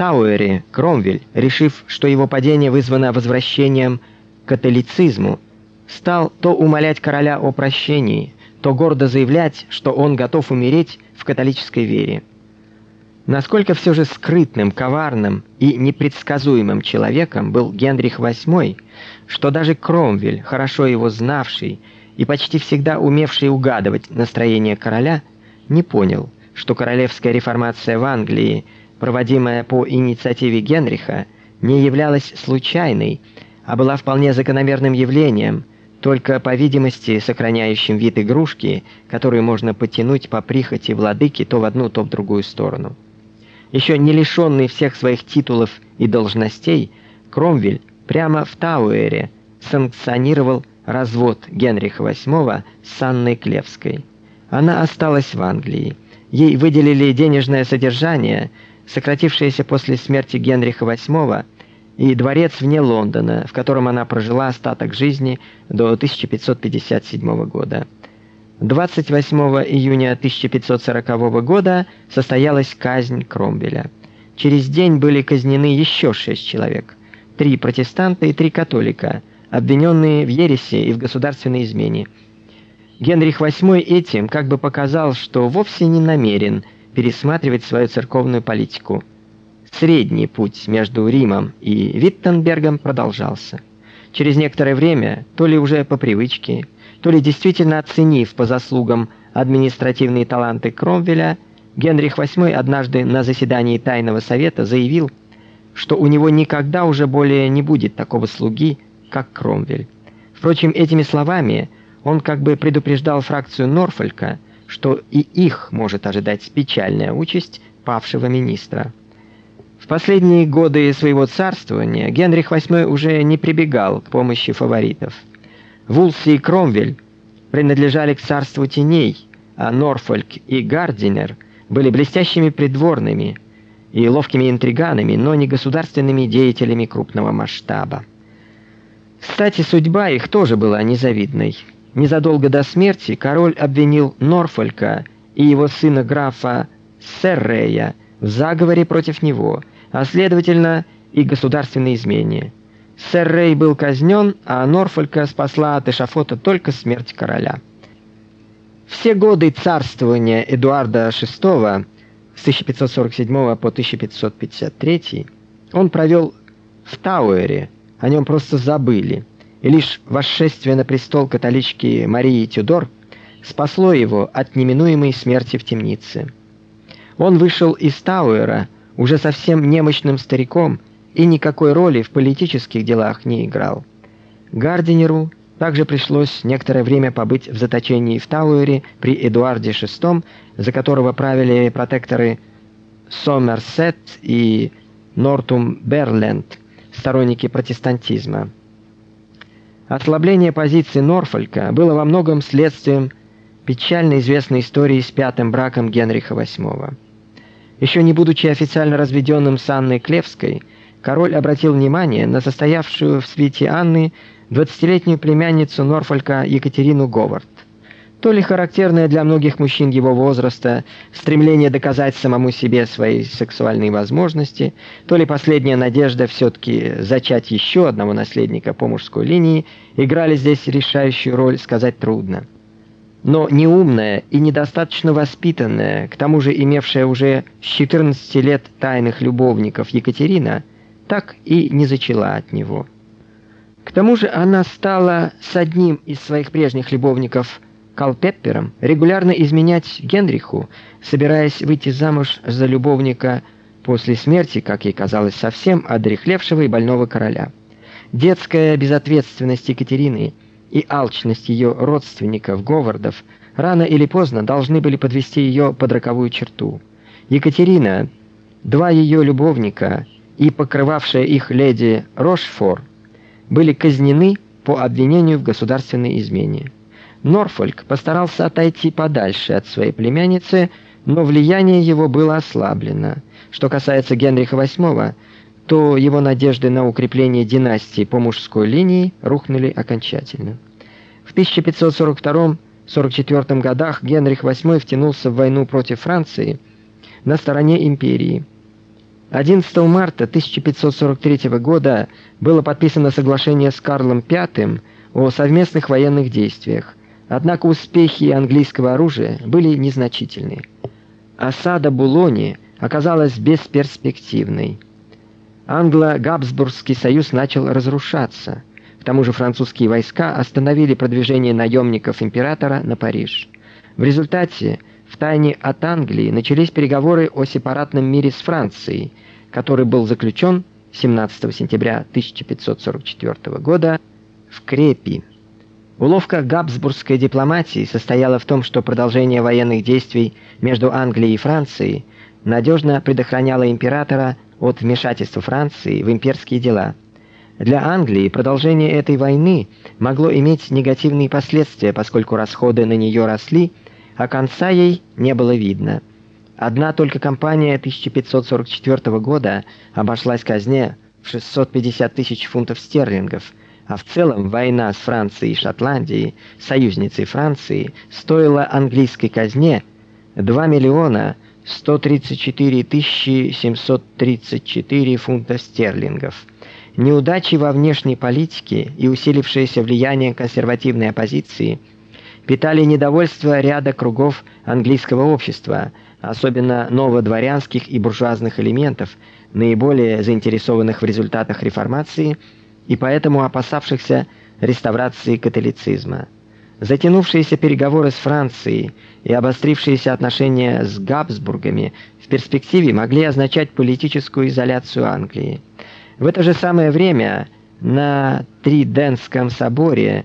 Тауэре Кромвель, решив, что его падение вызвано возвращением к католицизму, стал то умолять короля о прощении, то гордо заявлять, что он готов умереть в католической вере. Насколько все же скрытным, коварным и непредсказуемым человеком был Генрих VIII, что даже Кромвель, хорошо его знавший и почти всегда умевший угадывать настроение короля, не понял, что королевская реформация в Англии, проводимая по инициативе Генриха, не являлась случайной, а была вполне закономерным явлением, только по видимости сохраняющим вид игрушки, которую можно потянуть по прихоти владыки то в одну, то в другую сторону. Еще не лишенный всех своих титулов и должностей, Кромвель прямо в Тауэре санкционировал развод Генриха VIII с Анной Клевской. Она осталась в Англии. Ей выделили денежное содержание, сократившееся после смерти Генриха VIII, и дворец вне Лондона, в котором она прожила остаток жизни до 1557 года. 28 июня 1540 года состоялась казнь Кромвеля. Через день были казнены еще шесть человек: три протестанта и три католика, обвиненные в ереси и в государственной измене. Генрих VIII этим как бы показал, что вовсе не намерен пересматривать свою церковную политику. Средний путь между Римом и Виттенбергом продолжался. Через некоторое время, то ли уже по привычке, то ли действительно оценив по заслугам административные таланты Кромвеля, Генрих VIII однажды на заседании тайного совета заявил, что у него никогда уже более не будет такого слуги, как Кромвель. Впрочем, этими словами он как бы предупреждал фракцию Норфолька, что и их может ожидать печальная участь павшего министра. В последние годы своего царствования Генрих VIII уже не прибегал к помощи фаворитов. Вулси и Кромвель принадлежали к царству теней, а Норфольк и Гардинер были блестящими придворными и ловкими интриганами, но не государственными деятелями крупного масштаба. Кстати, судьба их тоже была незавидной. Незадолго до смерти король обвинил Норфолька и его сына графа Серрея в заговоре против него, а следовательно и государственной измене. Сэр Рей был казнен, а Норфолька спасла от эшафота только смерть короля. Все годы царствования Эдуарда VI с 1547 по 1553 он провел в Тауэре, о нем просто забыли. И лишь восшествие на престол католички Марии Тюдор спасло его от неминуемой смерти в темнице. Он вышел из Тауэра уже совсем немощным стариком и никакой роли в политических делах не играл. Гардинеру также пришлось некоторое время побыть в заточении в Тауэре при Эдуарде VI, за которого правили протекторы Сомерсет и Нортумберленд, сторонники протестантизма. Ослабление позиции Норфолька было во многом следствием печально известной истории с пятым браком Генриха VIII. Еще не будучи официально разведенным с Анной Клевской, король обратил внимание на состоявшую в свите Анны двадцатилетнюю племянницу Норфолька Екатерину Говард. То ли характерное для многих мужчин его возраста стремление доказать самому себе свои сексуальные возможности, то ли последняя надежда все таки зачать еще одного наследника по мужской линии играли здесь решающую роль, сказать трудно. Но неумная и недостаточно воспитанная, к тому же имевшая уже с 14 лет тайных любовников Екатерина так и не зачала от него. К тому же она стала с одним из своих прежних любовников Калпеппером регулярно изменять Генриху, собираясь выйти замуж за любовника после смерти, как ей казалось, совсем одряхлевшего и больного короля. Детская безответственность Екатерины и алчность ее родственников Говардов рано или поздно должны были подвести ее под роковую черту. Екатерина, два ее любовника и покрывавшая их леди Рошфор были казнены по обвинению в государственной измене. Норфольк постарался отойти подальше от своей племянницы, но влияние его было ослаблено. Что касается Генриха VIII, то его надежды на укрепление династии по мужской линии рухнули окончательно. В 1542-44 годах Генрих VIII втянулся в войну против Франции на стороне империи. 11 марта 1543 года было подписано соглашение с Карлом V о совместных военных действиях. Однако успехи английского оружия были незначительны. Осада Булони оказалась бесперспективной. Англо-Габсбургский союз начал разрушаться. К тому же французские войска остановили продвижение наемников императора на Париж. В результате в тайне от Англии начались переговоры о сепаратном мире с Францией, который был заключен 17 сентября 1544 года в Крепи. Уловка габсбургской дипломатии состояла в том, что продолжение военных действий между Англией и Францией надежно предохраняло императора от вмешательства Франции в имперские дела. Для Англии продолжение этой войны могло иметь негативные последствия, поскольку расходы на нее росли, а конца ей не было видно. Одна только кампания 1544 года обошлась казне в 650 тысяч фунтов стерлингов, а в целом война с Францией и Шотландией, союзницей Франции, стоила английской казне 2 миллиона 134 тысячи 734 фунта стерлингов. Неудачи во внешней политике и усилившееся влияние консервативной оппозиции питали недовольство ряда кругов английского общества, особенно новодворянских и буржуазных элементов, наиболее заинтересованных в результатах реформации – и поэтому опасавшихся реставрации католицизма. Затянувшиеся переговоры с Францией и обострившиеся отношения с Габсбургами в перспективе могли означать политическую изоляцию Англии. В это же самое время на Триденском соборе